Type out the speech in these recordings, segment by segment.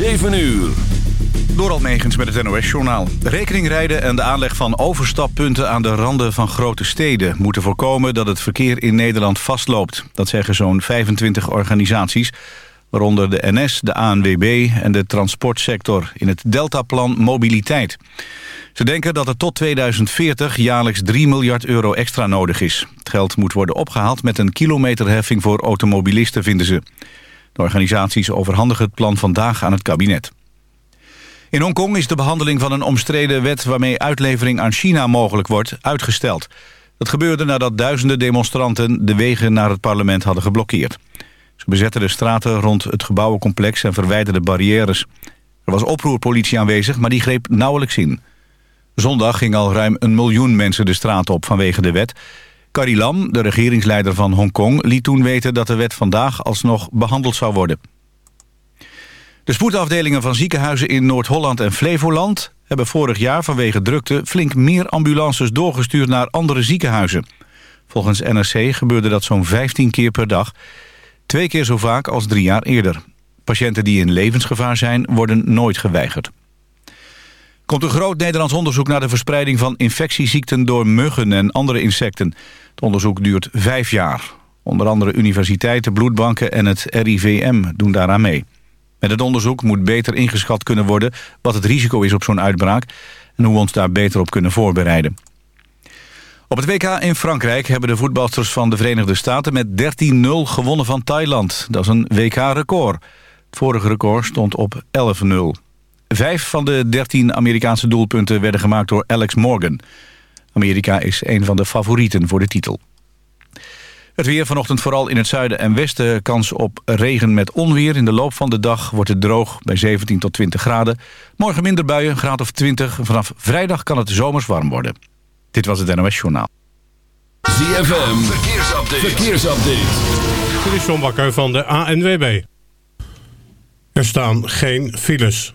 7 uur. Door Almegens met het NOS-journaal. Rekeningrijden en de aanleg van overstappunten aan de randen van grote steden... moeten voorkomen dat het verkeer in Nederland vastloopt. Dat zeggen zo'n 25 organisaties, waaronder de NS, de ANWB en de transportsector... in het Deltaplan Mobiliteit. Ze denken dat er tot 2040 jaarlijks 3 miljard euro extra nodig is. Het geld moet worden opgehaald met een kilometerheffing voor automobilisten, vinden ze. De organisaties overhandigen het plan vandaag aan het kabinet. In Hongkong is de behandeling van een omstreden wet... waarmee uitlevering aan China mogelijk wordt, uitgesteld. Dat gebeurde nadat duizenden demonstranten... de wegen naar het parlement hadden geblokkeerd. Ze bezetten de straten rond het gebouwencomplex... en verwijderden barrières. Er was oproerpolitie aanwezig, maar die greep nauwelijks in. Zondag ging al ruim een miljoen mensen de straat op vanwege de wet. Carrie Lam, de regeringsleider van Hongkong, liet toen weten dat de wet vandaag alsnog behandeld zou worden. De spoedafdelingen van ziekenhuizen in Noord-Holland en Flevoland... hebben vorig jaar vanwege drukte flink meer ambulances doorgestuurd naar andere ziekenhuizen. Volgens NRC gebeurde dat zo'n 15 keer per dag. Twee keer zo vaak als drie jaar eerder. Patiënten die in levensgevaar zijn, worden nooit geweigerd komt een groot Nederlands onderzoek naar de verspreiding van infectieziekten door muggen en andere insecten. Het onderzoek duurt vijf jaar. Onder andere universiteiten, bloedbanken en het RIVM doen daaraan mee. Met het onderzoek moet beter ingeschat kunnen worden wat het risico is op zo'n uitbraak en hoe we ons daar beter op kunnen voorbereiden. Op het WK in Frankrijk hebben de voetbalsters van de Verenigde Staten met 13-0 gewonnen van Thailand. Dat is een WK-record. Het vorige record stond op 11-0. Vijf van de dertien Amerikaanse doelpunten werden gemaakt door Alex Morgan. Amerika is een van de favorieten voor de titel. Het weer vanochtend vooral in het zuiden en westen kans op regen met onweer. In de loop van de dag wordt het droog bij 17 tot 20 graden. Morgen minder buien, een graad of 20. Vanaf vrijdag kan het zomers warm worden. Dit was het NOS Journaal. ZFM, verkeersupdate. verkeersupdate. Dit is John Bakker van de ANWB. Er staan geen files.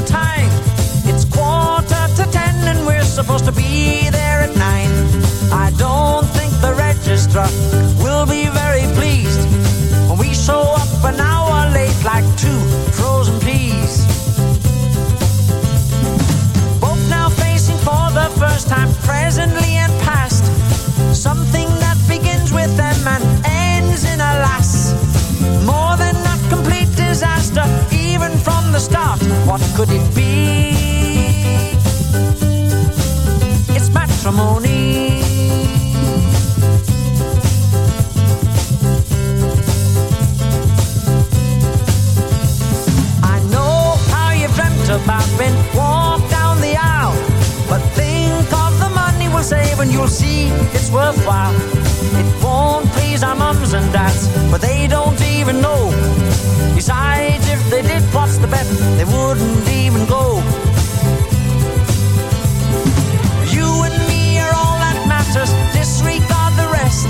The time? It's quarter to ten and we're supposed to be there at nine. I don't think the registrar will be very pleased when we show up an start. What could it be? It's matrimony. I know how you've dreamt about when and you'll see it's worthwhile. It won't please our mums and dads, but they don't even know. Besides, if they did, what's the bet? They wouldn't even go. You and me are all that matters, disregard the rest.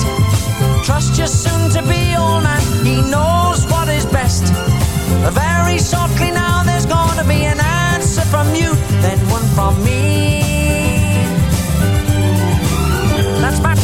Trust your soon to be old man, he knows what is best. Very shortly now, there's gonna be an answer from you, then one from me.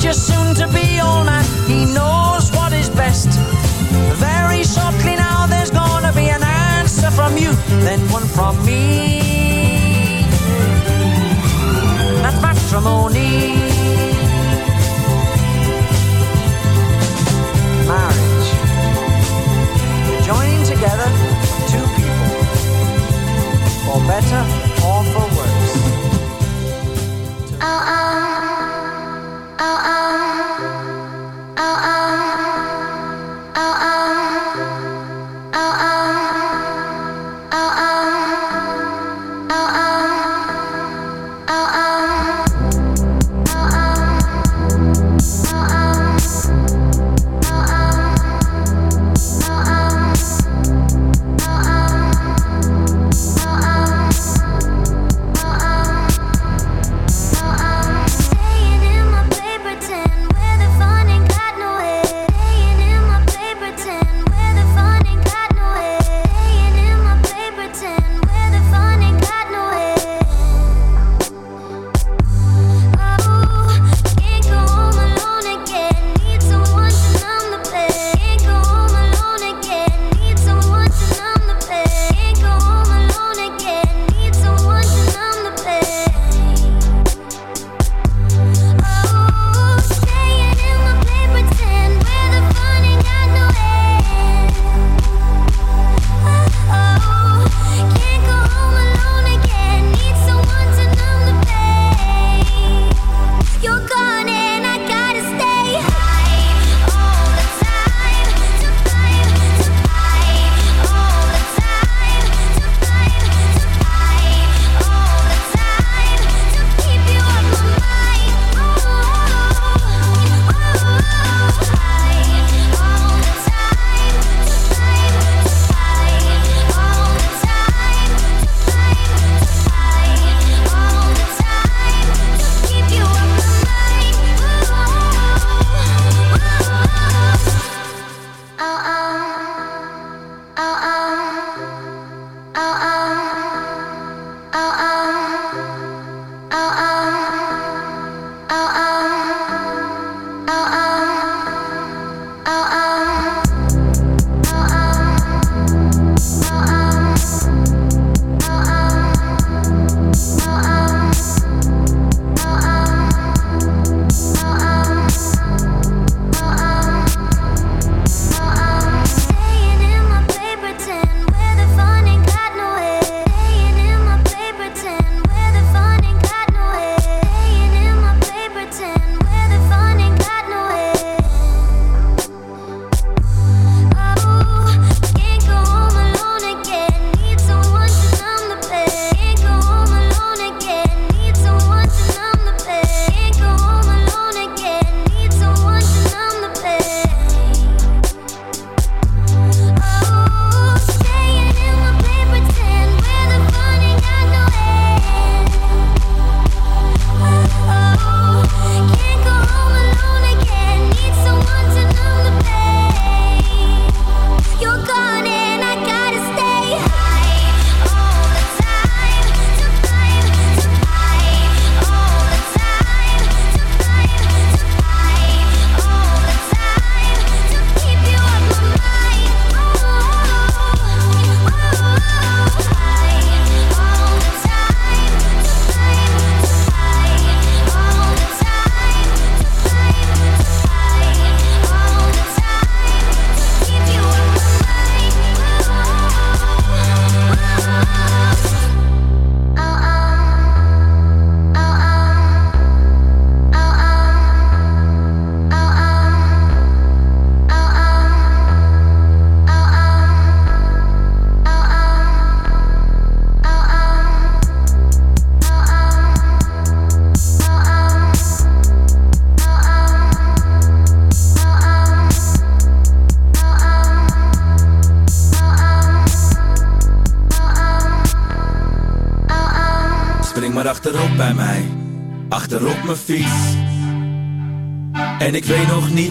just soon to be old man. He knows what is best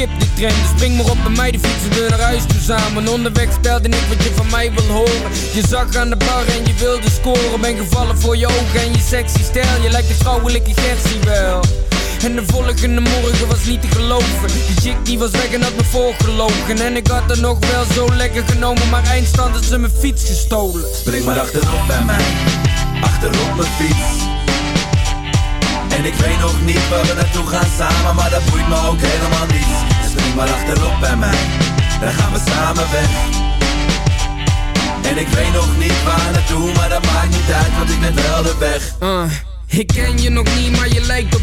skip die trend Dus spring maar op bij mij, die fietsen we naar huis toe samen. Onderweg spelde ik wat je van mij wil horen. Je zag aan de bar en je wilde scoren Ben gevallen voor je ogen en je sexy stijl. Je lijkt de vrouwelijke Gertie wel. En de volgende morgen was niet te geloven. Die chick die was weg en had me voorgelogen. En ik had er nog wel zo lekker genomen Maar eindstand had ze mijn fiets gestolen. Spring maar achterop bij mij, achterop mijn fiets. En ik weet nog niet waar we naartoe gaan samen, maar dat boeit me ook helemaal niet. Spring maar achterop bij mij, dan gaan we samen weg. En ik weet nog niet waar naartoe, maar dat maakt niet uit, want ik weet wel de weg. Uh. Ik ken je nog niet, maar je lijkt op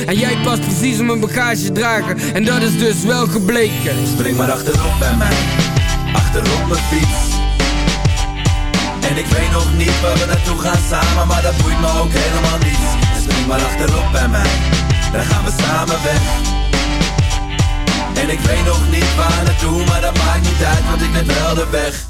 En jij past precies op mijn bagage dragen En dat is dus wel gebleken Spring maar achterop bij mij, achterop mijn fiets. En ik weet nog niet waar we naartoe gaan samen, maar dat boeit me ook helemaal niet. Spring maar achterop bij mij, dan gaan we samen weg. En ik weet nog niet waar naartoe, maar dat maakt niet uit, want ik weet wel de weg.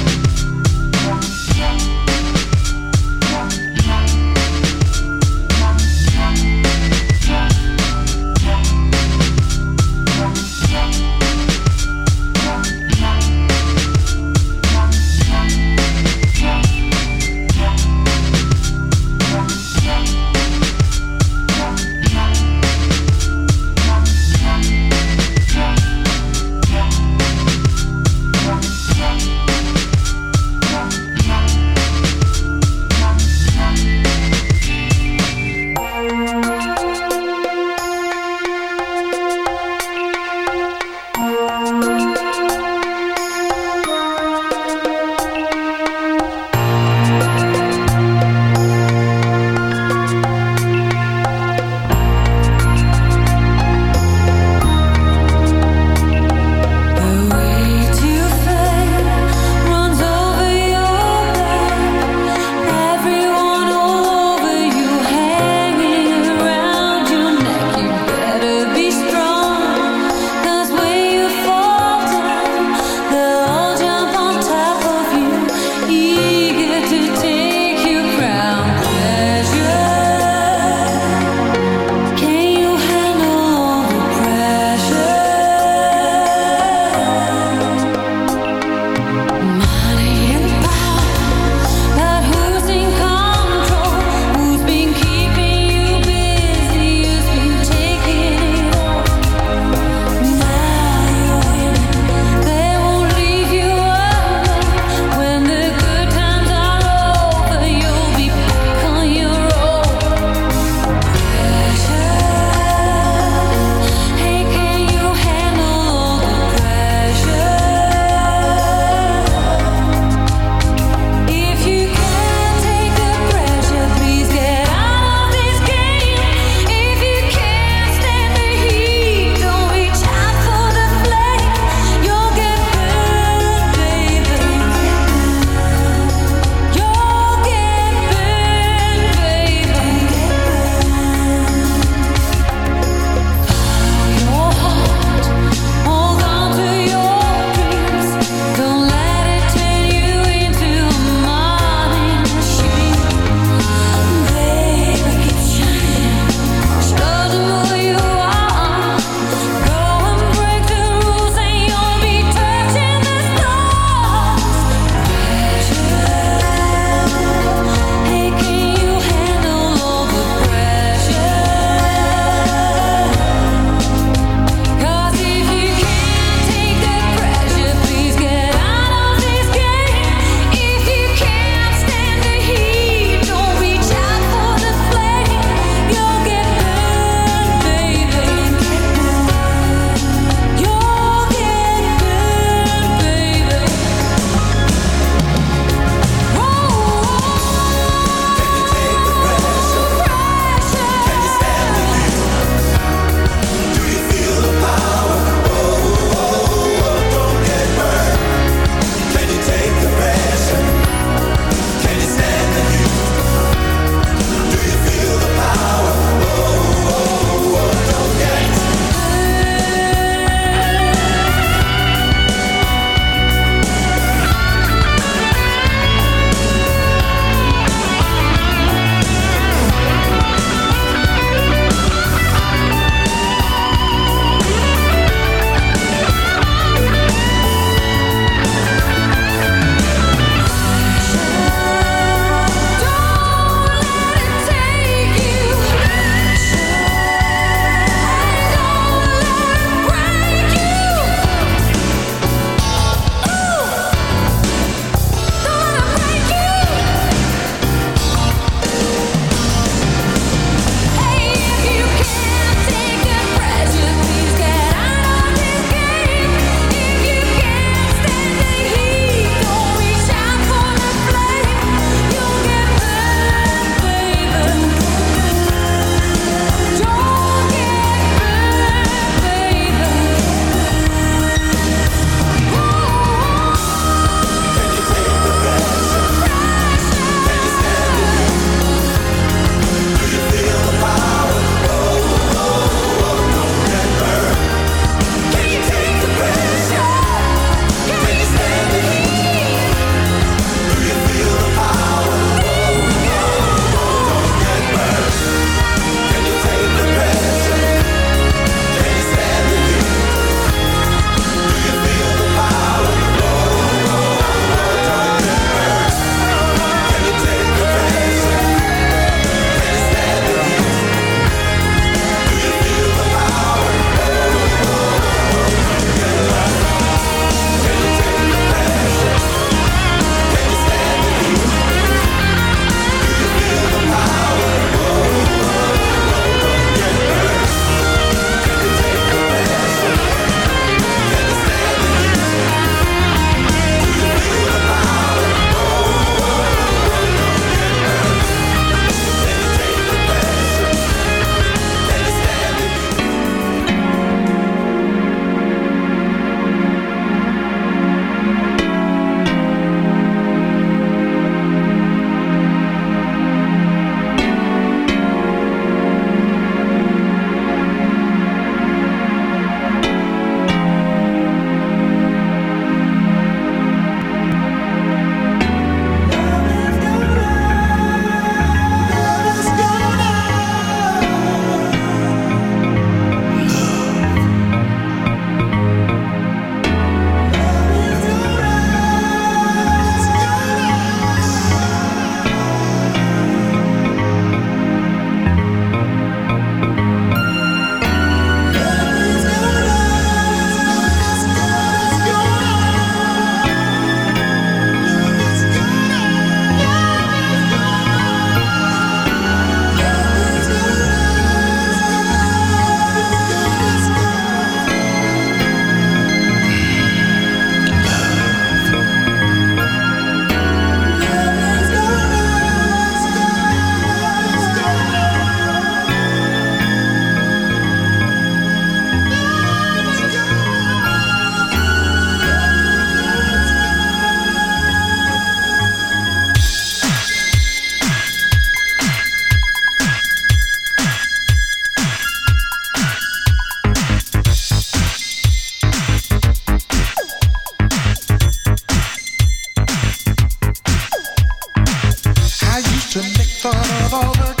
of all the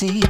see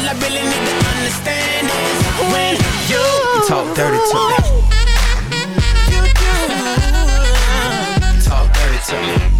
All I really need to understand is when you, talk dirty to me. You talk dirty to me.